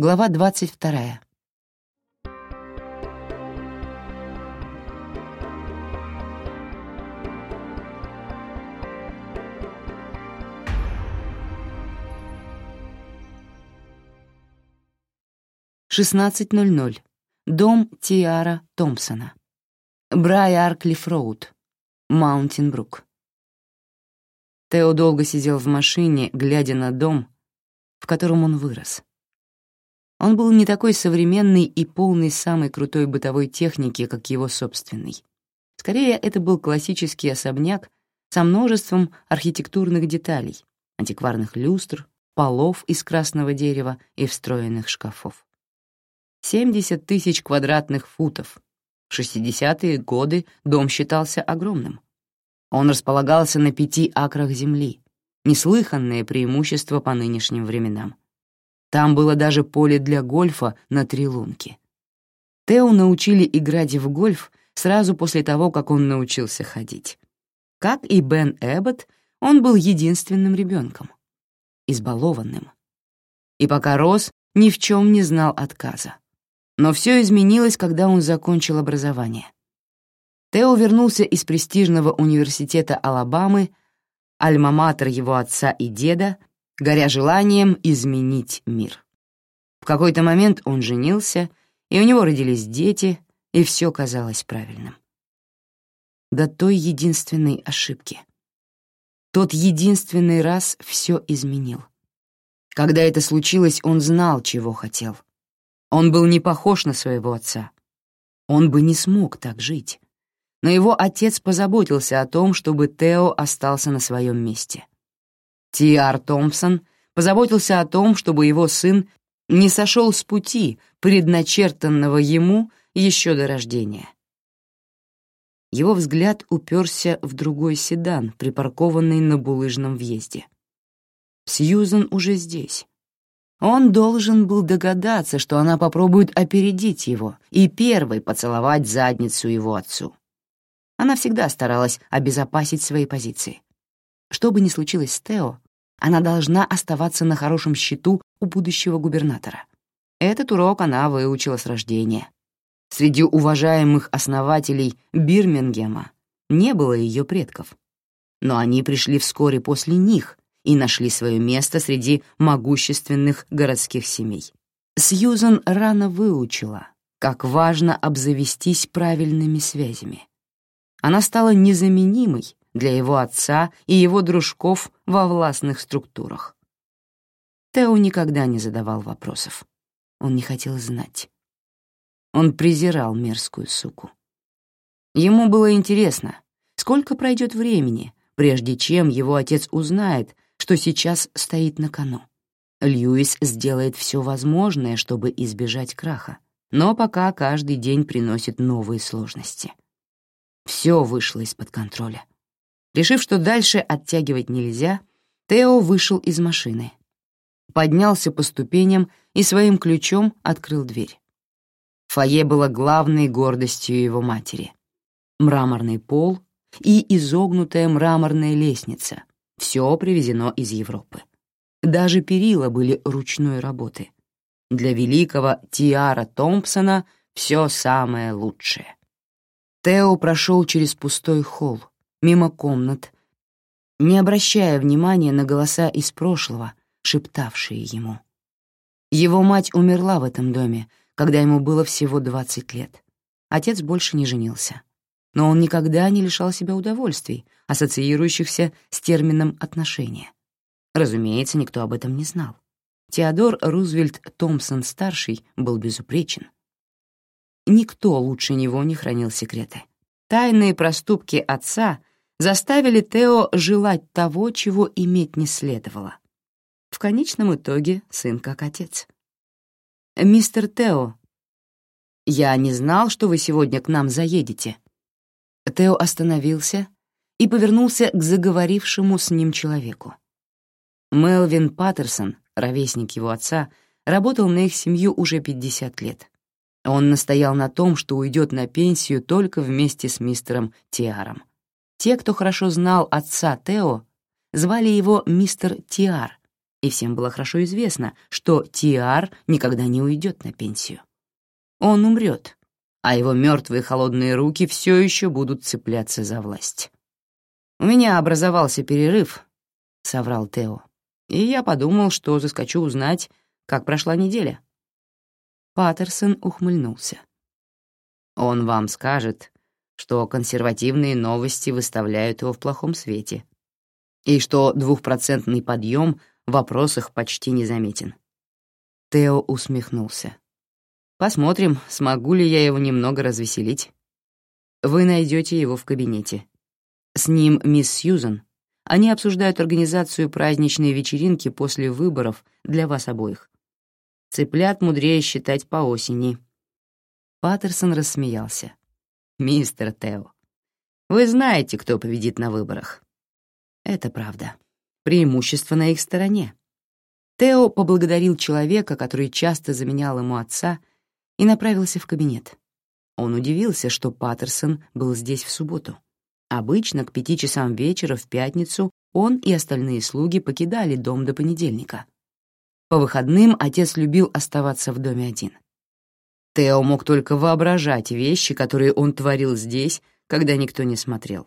Глава 22. Шестнадцать ноль ноль. Дом Тиара Томпсона. Брайарклифф Роуд. Маунтинбрук. Тео долго сидел в машине, глядя на дом, в котором он вырос. Он был не такой современный и полный самой крутой бытовой техники, как его собственный. Скорее, это был классический особняк со множеством архитектурных деталей, антикварных люстр, полов из красного дерева и встроенных шкафов. 70 тысяч квадратных футов. В 60-е годы дом считался огромным. Он располагался на пяти акрах земли, неслыханное преимущество по нынешним временам. Там было даже поле для гольфа на три лунки. Тео научили играть в гольф сразу после того, как он научился ходить. Как и Бен Эббот, он был единственным ребенком, избалованным. И пока рос, ни в чем не знал отказа. Но все изменилось, когда он закончил образование. Тео вернулся из престижного университета Алабамы, альма-матер его отца и деда, горя желанием изменить мир. В какой-то момент он женился, и у него родились дети, и все казалось правильным. До той единственной ошибки. Тот единственный раз все изменил. Когда это случилось, он знал, чего хотел. Он был не похож на своего отца. Он бы не смог так жить. Но его отец позаботился о том, чтобы Тео остался на своем месте. Тиар Томпсон позаботился о том, чтобы его сын не сошел с пути, предначертанного ему еще до рождения. Его взгляд уперся в другой седан, припаркованный на булыжном въезде. Сьюзан уже здесь. Он должен был догадаться, что она попробует опередить его и первой поцеловать задницу его отцу. Она всегда старалась обезопасить свои позиции. Что бы ни случилось с Тео, она должна оставаться на хорошем счету у будущего губернатора. Этот урок она выучила с рождения. Среди уважаемых основателей Бирмингема не было ее предков. Но они пришли вскоре после них и нашли свое место среди могущественных городских семей. Сьюзан рано выучила, как важно обзавестись правильными связями. Она стала незаменимой для его отца и его дружков во властных структурах. Тео никогда не задавал вопросов. Он не хотел знать. Он презирал мерзкую суку. Ему было интересно, сколько пройдет времени, прежде чем его отец узнает, что сейчас стоит на кону. Льюис сделает все возможное, чтобы избежать краха, но пока каждый день приносит новые сложности. Все вышло из-под контроля. Решив, что дальше оттягивать нельзя, Тео вышел из машины. Поднялся по ступеням и своим ключом открыл дверь. Фойе было главной гордостью его матери. Мраморный пол и изогнутая мраморная лестница — все привезено из Европы. Даже перила были ручной работы. Для великого Тиара Томпсона все самое лучшее. Тео прошел через пустой холл, мимо комнат, не обращая внимания на голоса из прошлого, шептавшие ему. Его мать умерла в этом доме, когда ему было всего 20 лет. Отец больше не женился. Но он никогда не лишал себя удовольствий, ассоциирующихся с термином «отношения». Разумеется, никто об этом не знал. Теодор Рузвельт Томпсон-старший был безупречен. Никто лучше него не хранил секреты. Тайные проступки отца заставили Тео желать того, чего иметь не следовало. В конечном итоге сын как отец. «Мистер Тео, я не знал, что вы сегодня к нам заедете». Тео остановился и повернулся к заговорившему с ним человеку. Мелвин Паттерсон, ровесник его отца, работал на их семью уже 50 лет. Он настоял на том, что уйдет на пенсию только вместе с мистером Тиаром. Те, кто хорошо знал отца Тео, звали его мистер Тиар, и всем было хорошо известно, что Тиар никогда не уйдет на пенсию. Он умрет, а его мертвые холодные руки все еще будут цепляться за власть. «У меня образовался перерыв», — соврал Тео, и я подумал, что заскочу узнать, как прошла неделя. Паттерсон ухмыльнулся. «Он вам скажет, что консервативные новости выставляют его в плохом свете, и что двухпроцентный подъем в вопросах почти незаметен. Тео усмехнулся. «Посмотрим, смогу ли я его немного развеселить. Вы найдете его в кабинете. С ним мисс Сьюзан. Они обсуждают организацию праздничной вечеринки после выборов для вас обоих. Цыплят мудрее считать по осени». Паттерсон рассмеялся. «Мистер Тео, вы знаете, кто победит на выборах». Это правда. Преимущество на их стороне. Тео поблагодарил человека, который часто заменял ему отца, и направился в кабинет. Он удивился, что Паттерсон был здесь в субботу. Обычно к пяти часам вечера в пятницу он и остальные слуги покидали дом до понедельника. По выходным отец любил оставаться в доме один. Тео мог только воображать вещи, которые он творил здесь, когда никто не смотрел.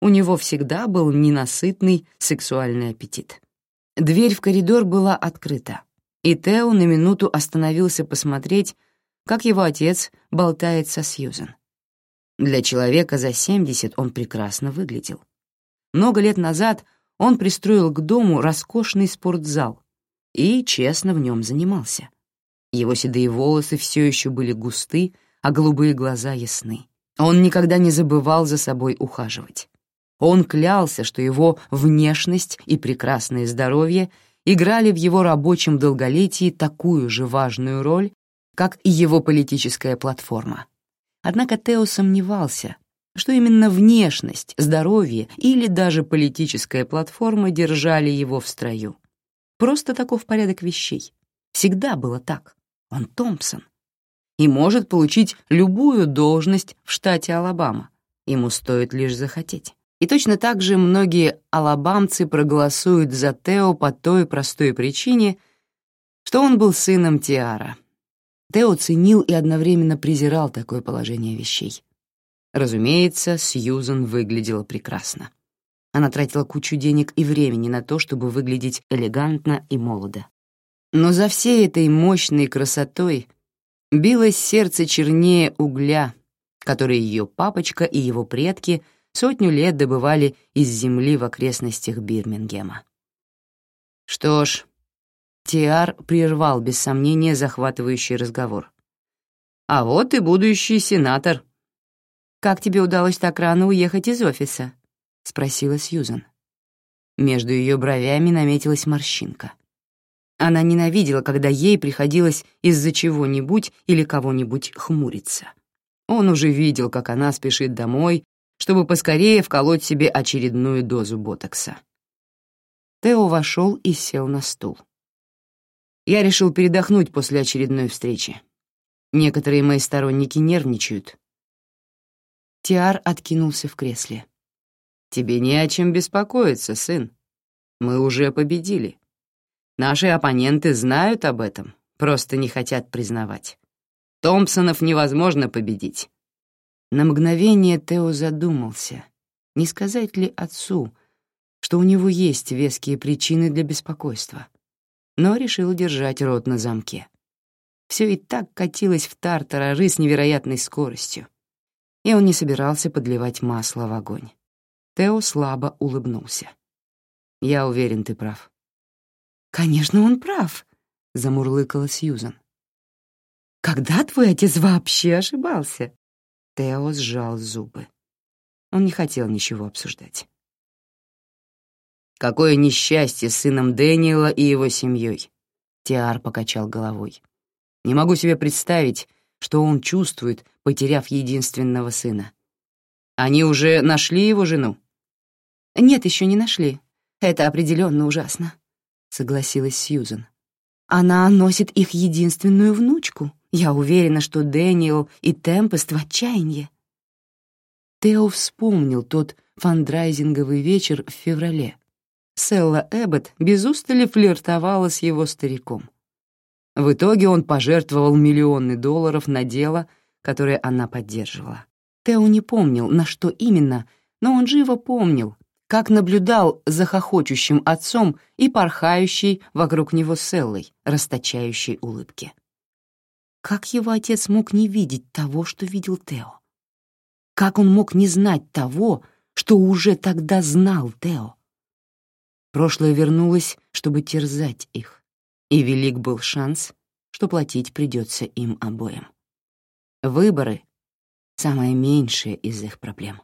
У него всегда был ненасытный сексуальный аппетит. Дверь в коридор была открыта, и Тео на минуту остановился посмотреть, как его отец болтает со Сьюзен. Для человека за 70 он прекрасно выглядел. Много лет назад он пристроил к дому роскошный спортзал и честно в нем занимался. Его седые волосы все еще были густы, а голубые глаза ясны. Он никогда не забывал за собой ухаживать. Он клялся, что его внешность и прекрасное здоровье играли в его рабочем долголетии такую же важную роль, как и его политическая платформа. Однако Тео сомневался, что именно внешность, здоровье или даже политическая платформа держали его в строю. Просто таков порядок вещей. Всегда было так. Он Томпсон. И может получить любую должность в штате Алабама. Ему стоит лишь захотеть. И точно так же многие алабамцы проголосуют за Тео по той простой причине, что он был сыном Тиара. Тео ценил и одновременно презирал такое положение вещей. Разумеется, Сьюзан выглядела прекрасно. Она тратила кучу денег и времени на то, чтобы выглядеть элегантно и молодо. Но за всей этой мощной красотой билось сердце чернее угля, который ее папочка и его предки сотню лет добывали из земли в окрестностях Бирмингема. Что ж, Тиар прервал без сомнения захватывающий разговор. «А вот и будущий сенатор». «Как тебе удалось так рано уехать из офиса?» — спросила Сьюзан. Между ее бровями наметилась морщинка. Она ненавидела, когда ей приходилось из-за чего-нибудь или кого-нибудь хмуриться. Он уже видел, как она спешит домой, чтобы поскорее вколоть себе очередную дозу ботокса. Тео вошел и сел на стул. Я решил передохнуть после очередной встречи. Некоторые мои сторонники нервничают. Тиар откинулся в кресле. «Тебе не о чем беспокоиться, сын. Мы уже победили. Наши оппоненты знают об этом, просто не хотят признавать. Томпсонов невозможно победить. На мгновение Тео задумался, не сказать ли отцу, что у него есть веские причины для беспокойства, но решил держать рот на замке. Все и так катилось в тартарары с невероятной скоростью, и он не собирался подливать масло в огонь. Тео слабо улыбнулся. «Я уверен, ты прав. «Конечно, он прав», — замурлыкала Сьюзан. «Когда твой отец вообще ошибался?» Тео сжал зубы. Он не хотел ничего обсуждать. «Какое несчастье с сыном Дэниела и его семьей!» Тиар покачал головой. «Не могу себе представить, что он чувствует, потеряв единственного сына. Они уже нашли его жену?» «Нет, еще не нашли. Это определенно ужасно. — согласилась Сьюзен. «Она носит их единственную внучку. Я уверена, что Дэниел и Темпест в отчаянии». Тео вспомнил тот фандрайзинговый вечер в феврале. Селла Эббот без устали флиртовала с его стариком. В итоге он пожертвовал миллионы долларов на дело, которое она поддерживала. Тео не помнил, на что именно, но он живо помнил, как наблюдал за хохочущим отцом и порхающей вокруг него Селлой, расточающей улыбки. Как его отец мог не видеть того, что видел Тео? Как он мог не знать того, что уже тогда знал Тео? Прошлое вернулось, чтобы терзать их, и велик был шанс, что платить придется им обоим. Выборы — самое меньшее из их проблем.